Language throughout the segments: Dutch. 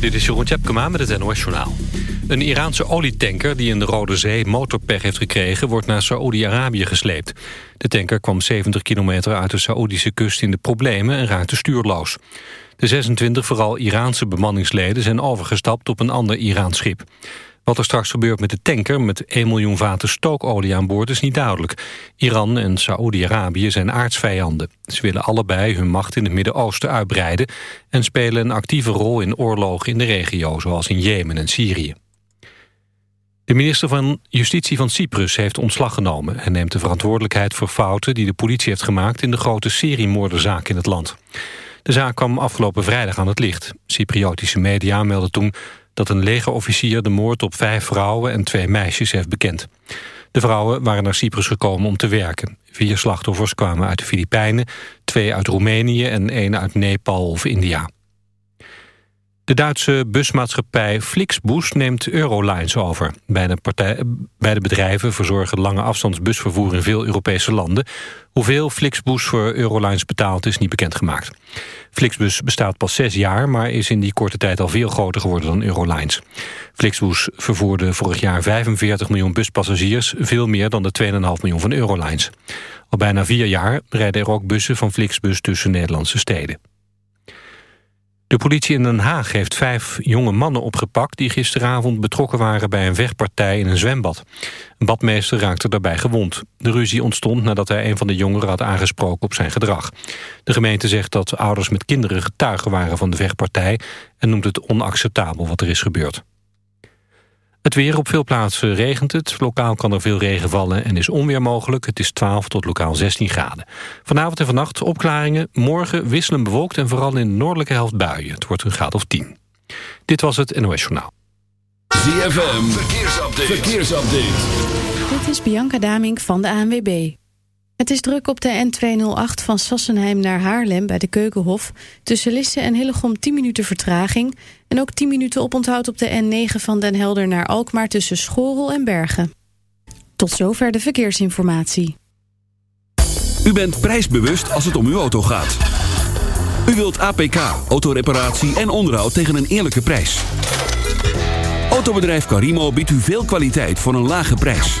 Dit is Jeroen Tjepkema met het NOS Journaal. Een Iraanse olietanker die in de Rode Zee motorpech heeft gekregen... wordt naar Saoedi-Arabië gesleept. De tanker kwam 70 kilometer uit de Saoedische kust in de problemen... en raakte stuurloos. De 26 vooral Iraanse bemanningsleden zijn overgestapt op een ander Iraans schip. Wat er straks gebeurt met de tanker met 1 miljoen vaten stookolie aan boord is niet duidelijk. Iran en Saoedi-Arabië zijn aardsvijanden. Ze willen allebei hun macht in het Midden-Oosten uitbreiden... en spelen een actieve rol in oorlogen in de regio, zoals in Jemen en Syrië. De minister van Justitie van Cyprus heeft ontslag genomen... en neemt de verantwoordelijkheid voor fouten die de politie heeft gemaakt... in de grote seriemoordenzaak in het land. De zaak kwam afgelopen vrijdag aan het licht. Cypriotische media melden toen dat een legerofficier de moord op vijf vrouwen en twee meisjes heeft bekend. De vrouwen waren naar Cyprus gekomen om te werken. Vier slachtoffers kwamen uit de Filipijnen, twee uit Roemenië en één uit Nepal of India. De Duitse busmaatschappij Flixbus neemt Eurolines over. Beide, beide bedrijven verzorgen lange afstandsbusvervoer in veel Europese landen. Hoeveel Flixbus voor Eurolines betaalt is niet bekendgemaakt. Flixbus bestaat pas zes jaar, maar is in die korte tijd al veel groter geworden dan Eurolines. Flixbus vervoerde vorig jaar 45 miljoen buspassagiers, veel meer dan de 2,5 miljoen van Eurolines. Al bijna vier jaar rijden er ook bussen van Flixbus tussen Nederlandse steden. De politie in Den Haag heeft vijf jonge mannen opgepakt... die gisteravond betrokken waren bij een wegpartij in een zwembad. Een badmeester raakte daarbij gewond. De ruzie ontstond nadat hij een van de jongeren had aangesproken op zijn gedrag. De gemeente zegt dat ouders met kinderen getuigen waren van de vechtpartij... en noemt het onacceptabel wat er is gebeurd. Het weer op veel plaatsen regent het. Lokaal kan er veel regen vallen en is onweer mogelijk. Het is 12 tot lokaal 16 graden. Vanavond en vannacht opklaringen. Morgen wisselen bewolkt en vooral in de noordelijke helft buien. Het wordt een graad of 10. Dit was het NOS Journaal. ZFM, verkeersupdate. verkeersupdate. Dit is Bianca Damink van de ANWB. Het is druk op de N208 van Sassenheim naar Haarlem bij de Keukenhof. Tussen Lisse en Hillegom 10 minuten vertraging. En ook 10 minuten oponthoud op de N9 van Den Helder naar Alkmaar tussen Schorel en Bergen. Tot zover de verkeersinformatie. U bent prijsbewust als het om uw auto gaat. U wilt APK, autoreparatie en onderhoud tegen een eerlijke prijs. Autobedrijf Carimo biedt u veel kwaliteit voor een lage prijs.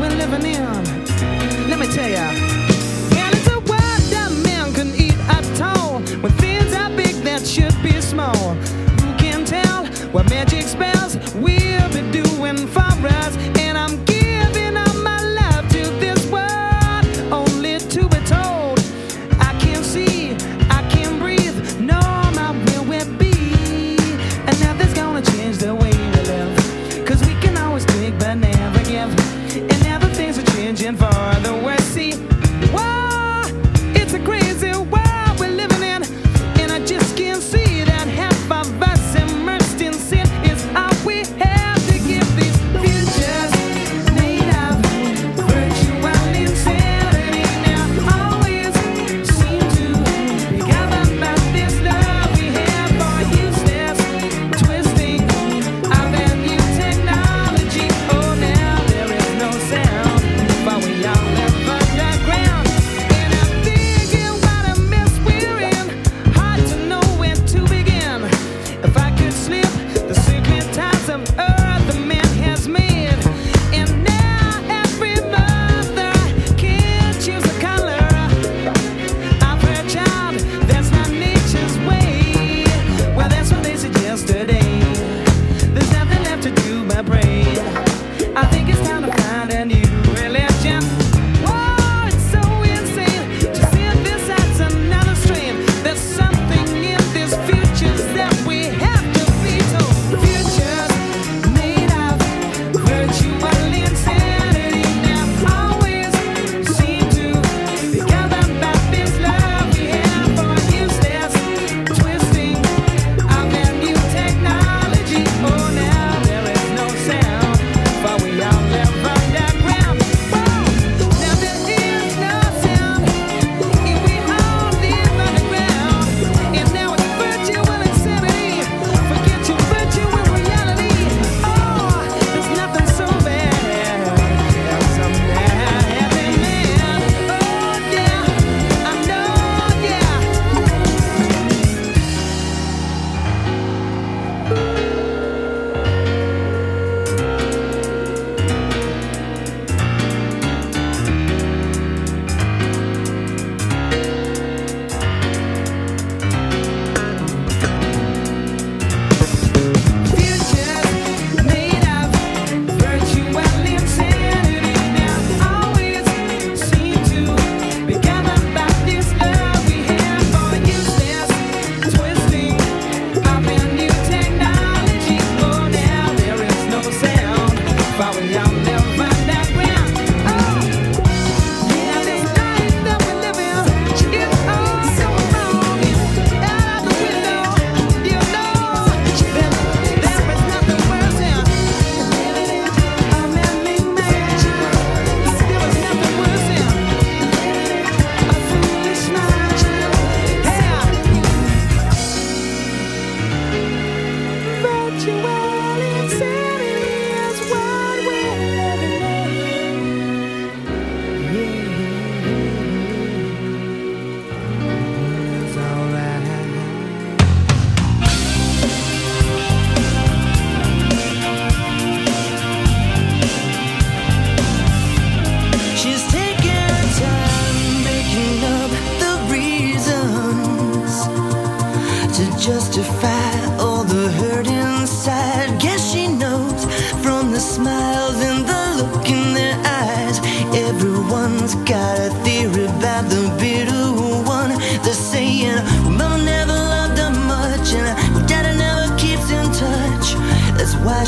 we're living in. Let me tell ya. And it's a world that man can eat at all. When things are big that should be small. Who can tell what magic spells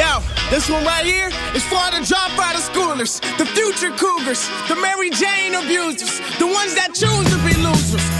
Yo, this one right here is for the dropout of schoolers, the future cougars, the Mary Jane abusers, the ones that choose to be losers.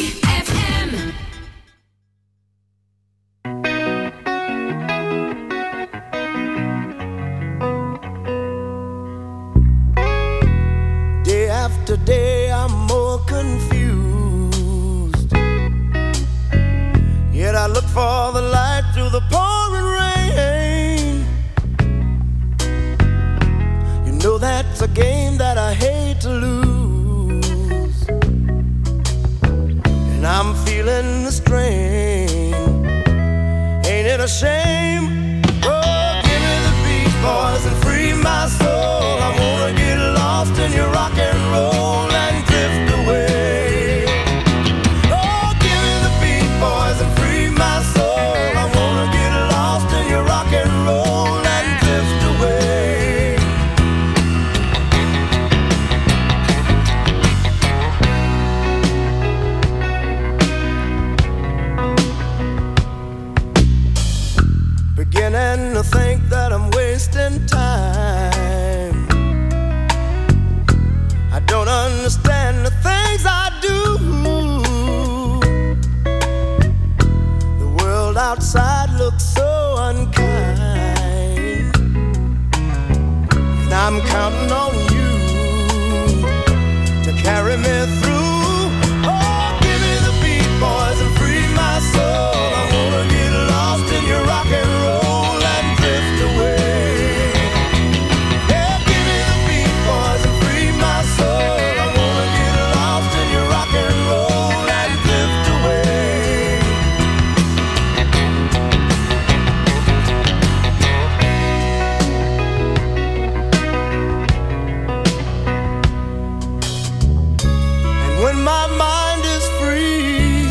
when my mind is free,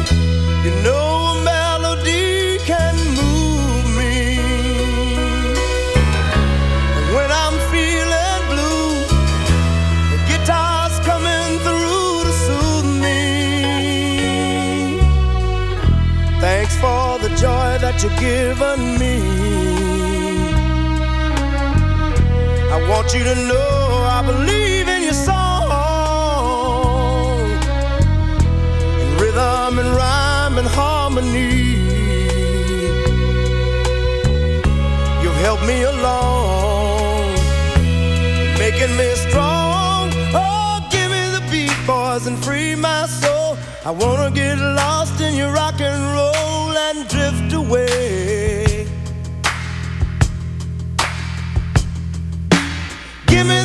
you know a melody can move me. When I'm feeling blue, the guitar's coming through to soothe me. Thanks for the joy that you've given me. I want you to know I believe in your song. Rhythm and rhyme and harmony. You've helped me along, making me strong. Oh, give me the beat, boys, and free my soul. I wanna get lost in your rock and roll and drift away.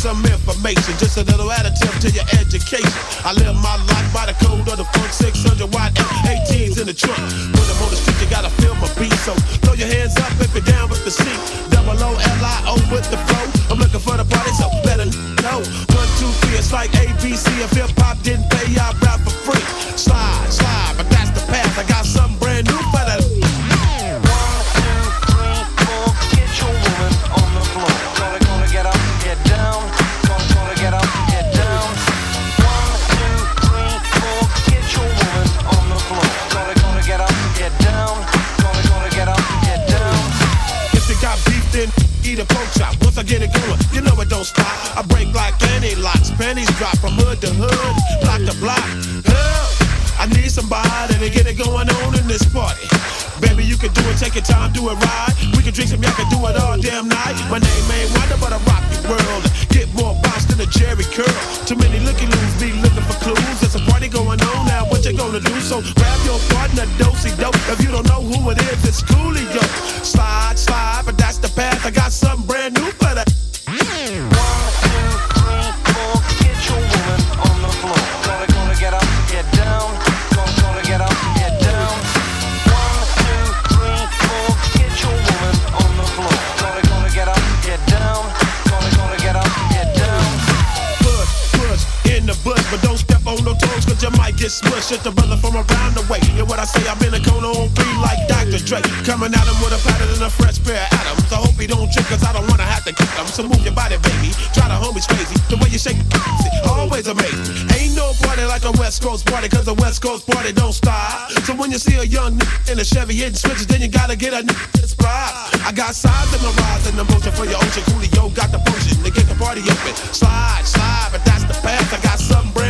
some information, just a little additive to your education. I live my life by the code of the funk, 600 watt 18s in the trunk. Put them on the street, you gotta feel my beat. So throw your hands up if you're down with the seat. Double O L I O with the flow. I'm looking for the party, so better know. One, two, three, it's like ABC and fifth going on in this party. Baby, you can do it, take your time, do it right. We can drink some, y'all can do it all damn night. My name ain't Wonder, but I rock the world. Get more bounce than a Jerry curl. Too many looky loos be looking for clues. There's a party going on now, what you gonna do? So grab your partner, dosey dope. If you don't know who it is, it's but don't step on no toes, cause you might get smushed. It's the brother from around the way. And what I say, I'm in a cone on three like Dr. Dre. Coming at him with a pattern and a fresh pair of atoms. I hope he don't trip, cause I don't wanna have to kick him. So move your body, baby. Try the homies crazy. The way you shake it, always amazing. Ain't party like a West Coast party, cause a West Coast party don't stop. So when you see a young nigga in a Chevy hitting switches, then you gotta get a nigga fly. I got sides in my rise and emotion for your ocean. Coolio got the potion to get the party open. Slide, slide, but that's the path. I got something brand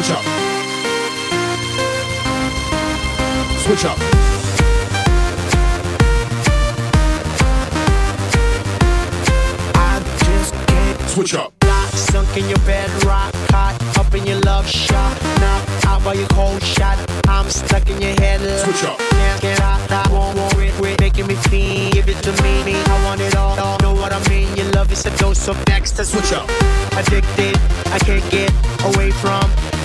Switch up. Switch up. I just can't Switch up. Lock, sunk in your bed, rock hot, up in your love shot. Knock out by your cold shot. I'm stuck in your head. Switch up. Can't get out, I won't worry, quit making me feel. Give it to me, me. I want it all. all. Know what I mean? Your love is a dose of next. Switch up. Addicted, I can't get away from